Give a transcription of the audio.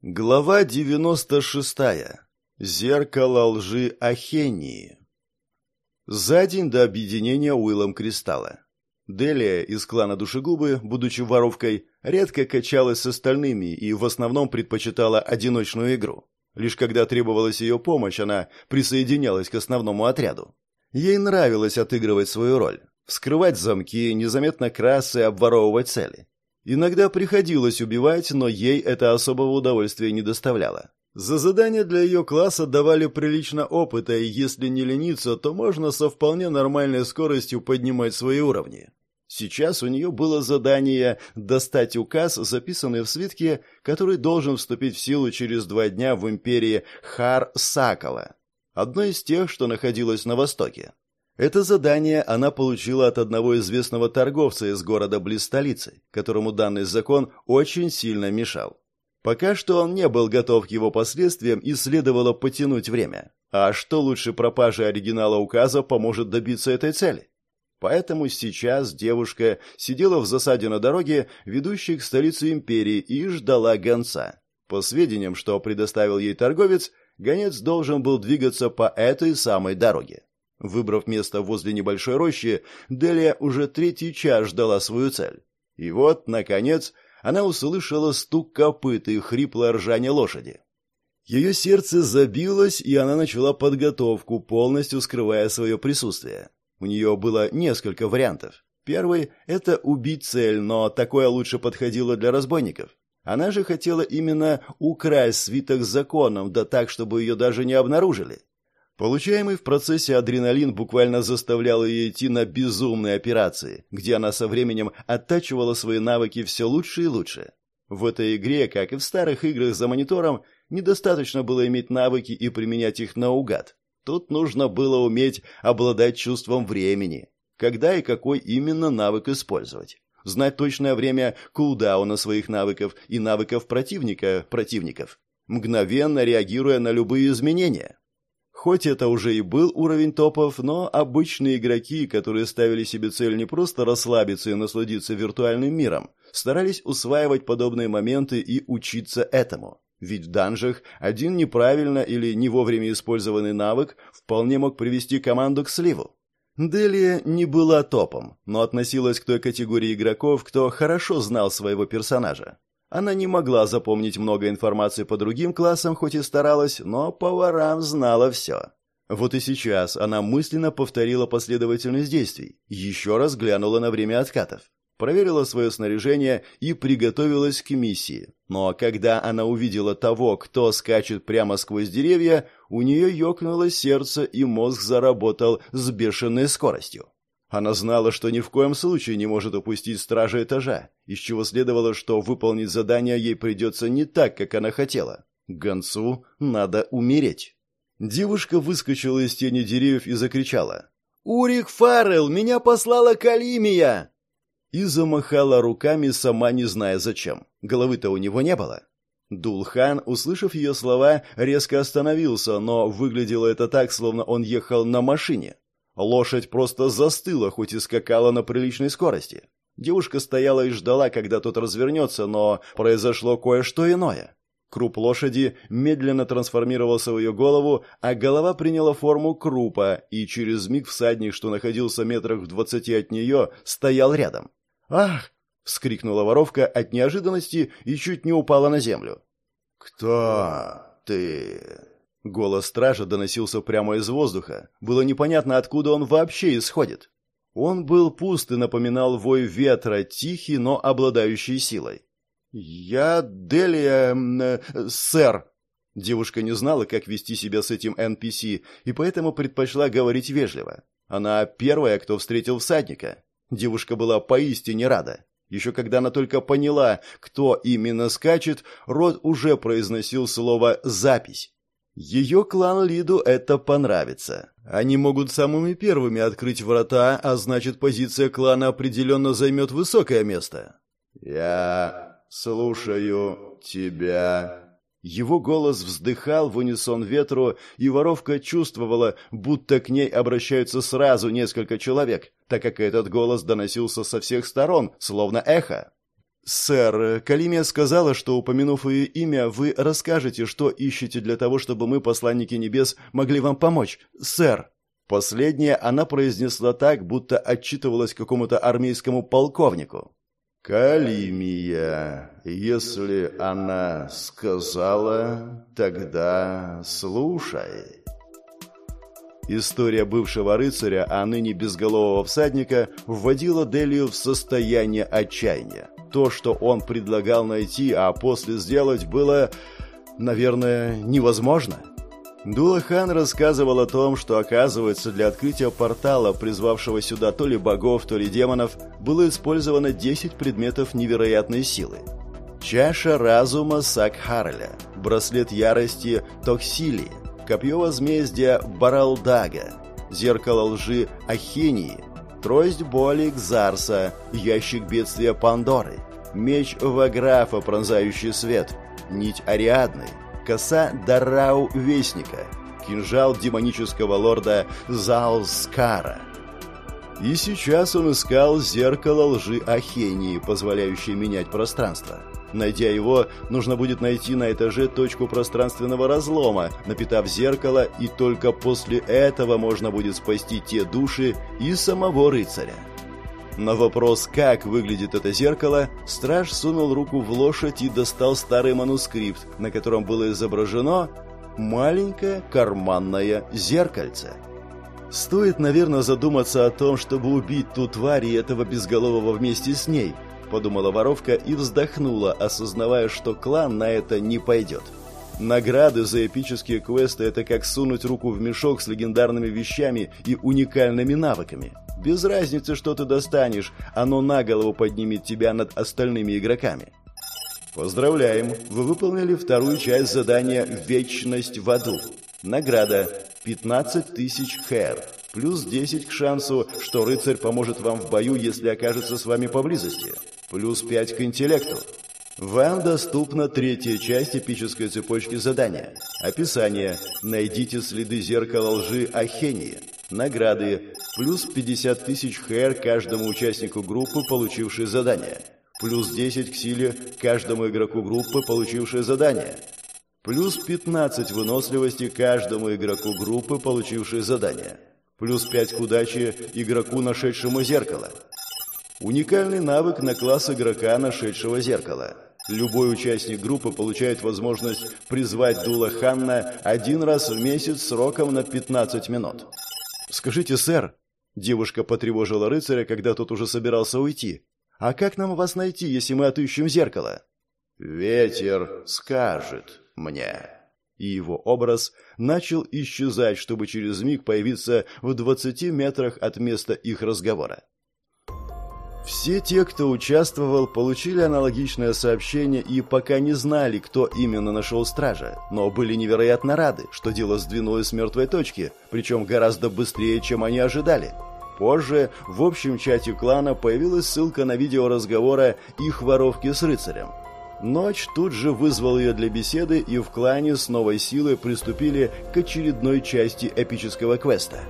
Глава 96. Зеркало лжи Ахении. За день до объединения Уиллом Кристалла. Делия из клана Душегубы, будучи воровкой, редко качалась с остальными и в основном предпочитала одиночную игру. Лишь когда требовалась ее помощь, она присоединялась к основному отряду. Ей нравилось отыгрывать свою роль, вскрывать замки, незаметно красы обворовывать цели. Иногда приходилось убивать, но ей это особого удовольствия не доставляло. За задания для ее класса давали прилично опыта, и если не лениться, то можно со вполне нормальной скоростью поднимать свои уровни. Сейчас у нее было задание достать указ, записанный в свитке, который должен вступить в силу через два дня в империи Хар-Сакала, одной из тех, что находилась на востоке. Это задание она получила от одного известного торговца из города близ столицы, которому данный закон очень сильно мешал. Пока что он не был готов к его последствиям и следовало потянуть время. А что лучше пропажи оригинала указа поможет добиться этой цели? Поэтому сейчас девушка сидела в засаде на дороге, ведущей к столице империи, и ждала гонца. По сведениям, что предоставил ей торговец, гонец должен был двигаться по этой самой дороге. Выбрав место возле небольшой рощи, Делия уже третий час ждала свою цель. И вот, наконец, она услышала стук копыт и хриплое ржание лошади. Ее сердце забилось, и она начала подготовку, полностью скрывая свое присутствие. У нее было несколько вариантов. Первый – это убить цель, но такое лучше подходило для разбойников. Она же хотела именно украсть свиток с законом, да так, чтобы ее даже не обнаружили. Получаемый в процессе адреналин буквально заставлял ее идти на безумные операции, где она со временем оттачивала свои навыки все лучше и лучше. В этой игре, как и в старых играх за монитором, недостаточно было иметь навыки и применять их наугад. Тут нужно было уметь обладать чувством времени, когда и какой именно навык использовать. Знать точное время кулдауна своих навыков и навыков противника, противников, мгновенно реагируя на любые изменения. Хоть это уже и был уровень топов, но обычные игроки, которые ставили себе цель не просто расслабиться и насладиться виртуальным миром, старались усваивать подобные моменты и учиться этому. Ведь в данжах один неправильно или не вовремя использованный навык вполне мог привести команду к сливу. Делия не была топом, но относилась к той категории игроков, кто хорошо знал своего персонажа. Она не могла запомнить много информации по другим классам, хоть и старалась, но по ворам знала все. Вот и сейчас она мысленно повторила последовательность действий, еще раз глянула на время откатов, проверила свое снаряжение и приготовилась к миссии. Но когда она увидела того, кто скачет прямо сквозь деревья, у нее ёкнуло сердце и мозг заработал с бешеной скоростью. Она знала, что ни в коем случае не может упустить стража этажа, из чего следовало, что выполнить задание ей придется не так, как она хотела. Гонцу надо умереть. Девушка выскочила из тени деревьев и закричала. «Урик Фаррелл, меня послала Калимия!» И замахала руками, сама не зная зачем. Головы-то у него не было. Дулхан, услышав ее слова, резко остановился, но выглядело это так, словно он ехал на машине. Лошадь просто застыла, хоть и скакала на приличной скорости. Девушка стояла и ждала, когда тот развернется, но произошло кое-что иное. Круп лошади медленно трансформировался в ее голову, а голова приняла форму крупа, и через миг всадник, что находился метрах в двадцати от нее, стоял рядом. «Ах!» — вскрикнула воровка от неожиданности и чуть не упала на землю. «Кто ты?» Голос стража доносился прямо из воздуха. Было непонятно, откуда он вообще исходит. Он был пуст и напоминал вой ветра, тихий, но обладающий силой. «Я Делия... Э, сэр». Девушка не знала, как вести себя с этим NPC, и поэтому предпочла говорить вежливо. Она первая, кто встретил всадника. Девушка была поистине рада. Еще когда она только поняла, кто именно скачет, рот уже произносил слово «запись». Ее клан Лиду это понравится. Они могут самыми первыми открыть врата, а значит, позиция клана определенно займет высокое место. «Я слушаю тебя». Его голос вздыхал в унисон ветру, и воровка чувствовала, будто к ней обращаются сразу несколько человек, так как этот голос доносился со всех сторон, словно эхо. «Сэр, Калимия сказала, что, упомянув ее имя, вы расскажете, что ищете для того, чтобы мы, посланники небес, могли вам помочь. Сэр!» Последнее она произнесла так, будто отчитывалась какому-то армейскому полковнику. «Калимия, если она сказала, тогда слушай». История бывшего рыцаря, а ныне безголового всадника, вводила Делию в состояние отчаяния. То, что он предлагал найти, а после сделать, было, наверное, невозможно. Дулахан рассказывал о том, что, оказывается, для открытия портала, призвавшего сюда то ли богов, то ли демонов, было использовано 10 предметов невероятной силы. Чаша разума Сакхарля, браслет ярости Токсилии, копье возмездия Баралдага, зеркало лжи Ахении, трость боли Кзарса, ящик бедствия Пандоры, меч Ваграфа, пронзающий свет, нить Ариадны, коса Дарау Вестника, кинжал демонического лорда Залскара. И сейчас он искал зеркало лжи Ахении, позволяющее менять пространство. Найдя его, нужно будет найти на этаже точку пространственного разлома, напитав зеркало, и только после этого можно будет спасти те души и самого рыцаря. На вопрос, как выглядит это зеркало, страж сунул руку в лошадь и достал старый манускрипт, на котором было изображено маленькое карманное зеркальце. Стоит, наверное, задуматься о том, чтобы убить ту тварь и этого безголового вместе с ней – подумала воровка и вздохнула, осознавая, что клан на это не пойдет. Награды за эпические квесты – это как сунуть руку в мешок с легендарными вещами и уникальными навыками. Без разницы, что ты достанешь, оно на голову поднимет тебя над остальными игроками. Поздравляем! Вы выполнили вторую часть задания «Вечность в аду». Награда – 15 тысяч хэр. Плюс 10 к шансу, что рыцарь поможет вам в бою, если окажется с вами поблизости плюс 5 к интеллекту. Вам доступна третья часть эпической цепочки задания. Описание. Найдите следы зеркала лжи Ахении. Награды. Плюс 50 тысяч хэр каждому участнику группы, получившей задание. Плюс 10 к силе каждому игроку группы, получившей задание. Плюс 15 выносливости каждому игроку группы, получившей задание. Плюс 5 к удаче игроку, нашедшему зеркало. Уникальный навык на класс игрока, нашедшего зеркало. Любой участник группы получает возможность призвать Дула Ханна один раз в месяц сроком на 15 минут. «Скажите, сэр...» Девушка потревожила рыцаря, когда тот уже собирался уйти. «А как нам вас найти, если мы отыщем зеркало?» «Ветер скажет мне». И его образ начал исчезать, чтобы через миг появиться в двадцати метрах от места их разговора. Все те, кто участвовал, получили аналогичное сообщение и пока не знали, кто именно нашел стража, но были невероятно рады, что дело сдвинулось с мертвой точки, причем гораздо быстрее, чем они ожидали. Позже в общем чате клана появилась ссылка на видео разговора их воровки с рыцарем. Ночь тут же вызвал ее для беседы, и в клане с новой силой приступили к очередной части эпического квеста –